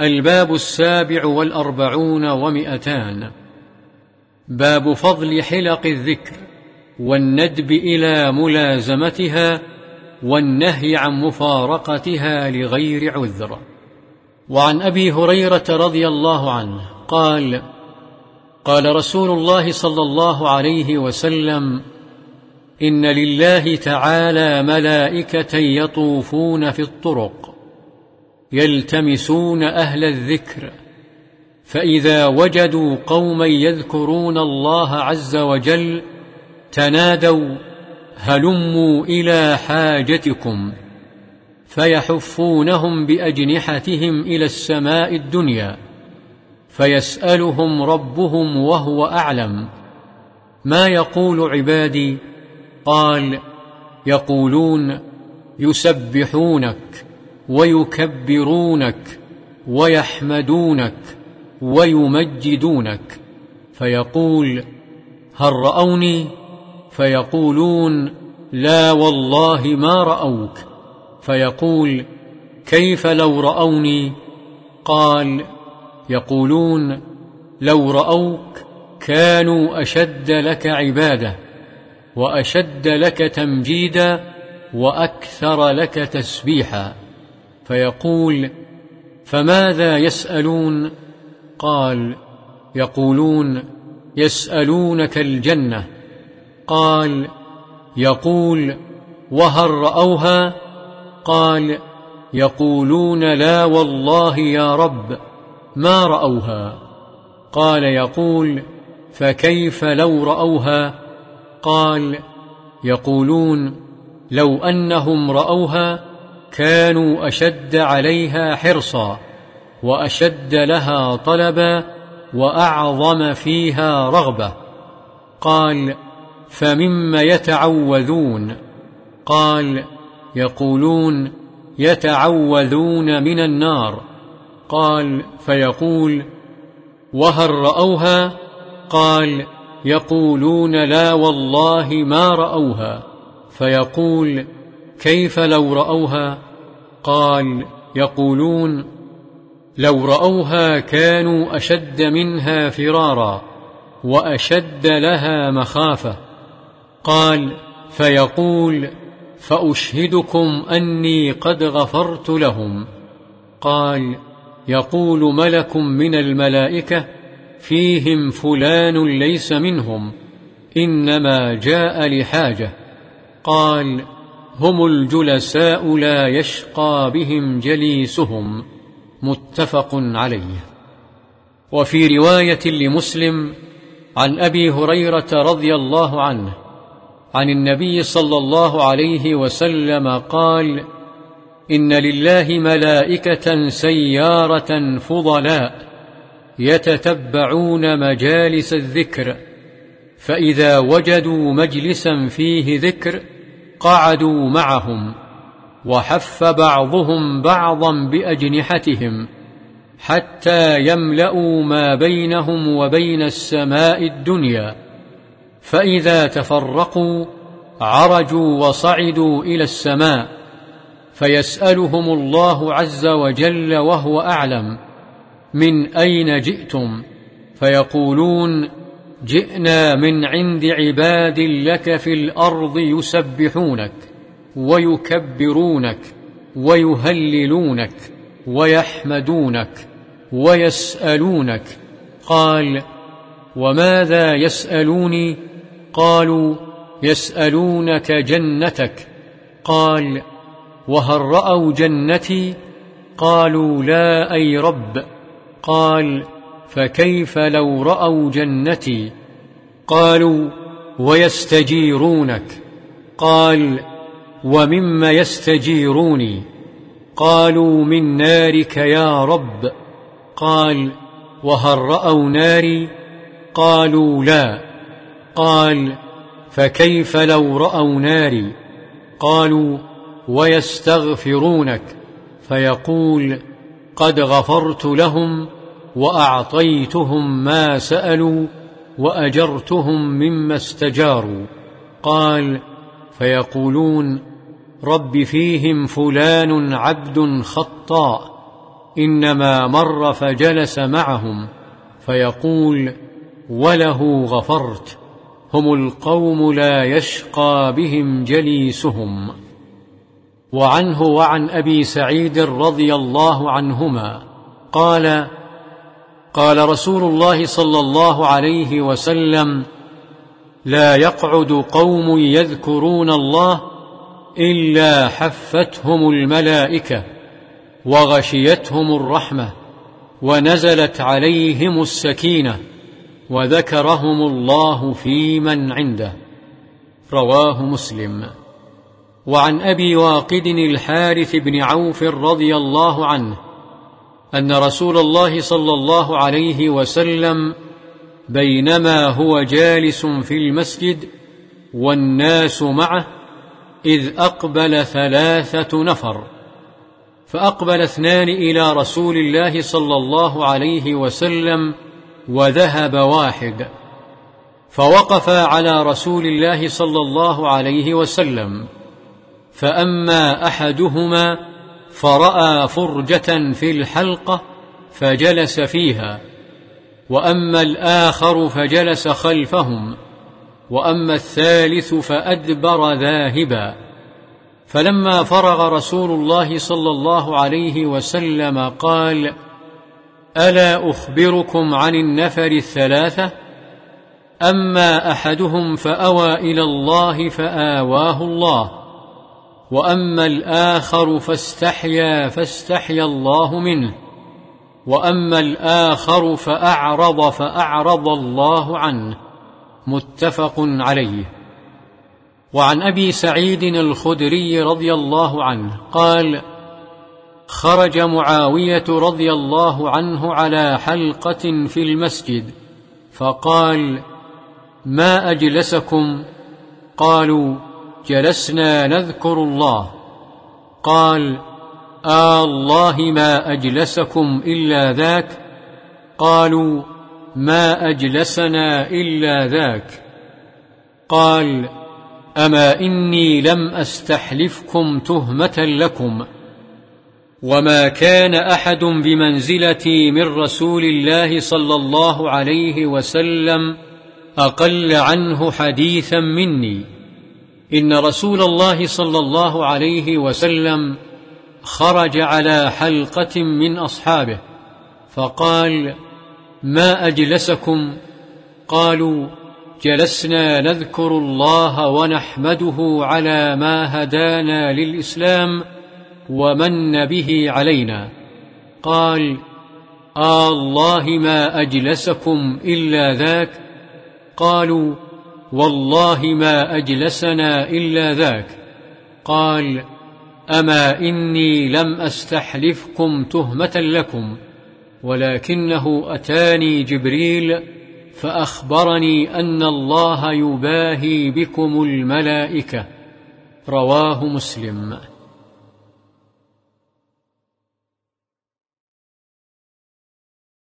الباب السابع والأربعون ومئتان. باب فضل حلق الذكر والندب إلى ملازمتها والنهي عن مفارقتها لغير عذر. وعن أبي هريرة رضي الله عنه قال قال رسول الله صلى الله عليه وسلم إن لله تعالى ملائكة يطوفون في الطرق. يلتمسون أهل الذكر فإذا وجدوا قوما يذكرون الله عز وجل تنادوا هلموا إلى حاجتكم فيحفونهم بأجنحتهم إلى السماء الدنيا فيسألهم ربهم وهو أعلم. ما يقول عبادي؟ قال يقولون يسبحونك. ويكبرونك ويحمدونك ويمجدونك فيقول هل رأوني؟ فيقولون لا والله ما رأوك. فيقول كيف لو رأوني؟ قال يقولون لو رأوك كانوا أشد لك عبادة وأشد لك تمجيدا وأكثر لك تسبيحا. فيقول فماذا يسألون؟ قال يقولون يسألونك الجنة. قال يقول وهل رأوها؟ قال يقولون لا والله يا رب ما رأوها. قال يقول فكيف لو رأوها؟ قال يقولون لو أنهم رأوها كانوا أشد عليها حرصا وأشد لها طلبا وأعظم فيها رغبة. قال فمما يتعوذون؟ قال يقولون يتعوذون من النار. قال فيقول وهل رأوها؟ قال يقولون لا والله ما رأوها. فيقول كيف لو رأوها؟ قال يقولون لو رأوها كانوا أشد منها فرارا وأشد لها مخافة. قال فيقول فأشهدكم أني قد غفرت لهم. قال يقول ملك من الملائكة فيهم فلان ليس منهم إنما جاء لحاجة. قال هم الجلساء لا يشقى بهم جليسهم. متفق عليه. وفي رواية لمسلم عن أبي هريرة رضي الله عنه عن النبي صلى الله عليه وسلم قال إن لله ملائكة سيارة فضلاء يتتبعون مجالس الذكر فإذا وجدوا مجلسا فيه ذكر قعدوا معهم وحف بعضهم بعضا بأجنحتهم حتى يملأوا ما بينهم وبين السماء الدنيا فإذا تفرقوا عرجوا وصعدوا إلى السماء فيسألهم الله عز وجل وهو أعلم من أين جئتم؟ فيقولون جئنا من عند عباد لك في الأرض يسبحونك ويكبرونك ويهللونك ويحمدونك ويسألونك. قال وماذا يسألوني؟ قالوا يسألونك جنتك. قال وهل رأوا جنتي؟ قالوا لا أي رب. قال فكيف لو رأوا جنتي؟ قالوا ويستجيرونك. قال ومما يستجيروني. قالوا من نارك يا رب. قال وهل رأوا ناري؟ قالوا لا. قال فكيف لو رأوا ناري؟ قالوا ويستغفرونك. فيقول قد غفرت لهم وأعطيتهم ما سألوا وأجرتهم مما استجاروا. قال فيقولون رب فيهم فلان عبد خطاء إنما مر فجلس معهم. فيقول وله غفرت هم القوم لا يشقى بهم جليسهم. وعنه وعن أبي سعيد رضي الله عنهما قال قال رسول الله صلى الله عليه وسلم لا يقعد قوم يذكرون الله إلا حفتهم الملائكة وغشيتهم الرحمة ونزلت عليهم السكينة وذكرهم الله في من عنده. رواه مسلم. وعن أبي واقد الحارث بن عوف رضي الله عنه أن رسول الله صلى الله عليه وسلم بينما هو جالس في المسجد والناس معه إذ أقبل ثلاثة نفر فأقبل اثنان إلى رسول الله صلى الله عليه وسلم وذهب واحد فوقف على رسول الله صلى الله عليه وسلم فأما أحدهما فرأى فرجة في الحلقة فجلس فيها وأما الآخر فجلس خلفهم وأما الثالث فأدبر ذاهبا فلما فرغ رسول الله صلى الله عليه وسلم قال ألا أخبركم عن النفر الثلاثة أما أحدهم فأوى إلى الله فآواه الله وأما الآخر فاستحيا فاستحيا الله منه. وأما الآخر فأعرض فأعرض الله عنه. متفق عليه. وعن أبي سعيد الخدري رضي الله عنه قال خرج معاوية رضي الله عنه على حلقة في المسجد فقال ما أجلسكم؟ قالوا جلسنا نذكر الله. قال آه الله ما أجلسكم إلا ذاك. قالوا ما أجلسنا إلا ذاك. قال أما إني لم أستحلفكم تهمة لكم. وما كان أحد بمنزلتي من رسول الله صلى الله عليه وسلم أقل عنه حديثا مني. إن رسول الله صلى الله عليه وسلم خرج على حلقة من أصحابه فقال ما أجلسكم؟ قالوا جلسنا نذكر الله ونحمده على ما هدانا للإسلام ومن به علينا. قال آه الله ما أجلسكم إلا ذاك؟ قالوا والله ما أجلسنا إلا ذاك. قال أما إني لم أستحلفكم تهمة لكم ولكنه أتاني جبريل فأخبرني أن الله يباهي بكم الملائكة. رواه مسلم.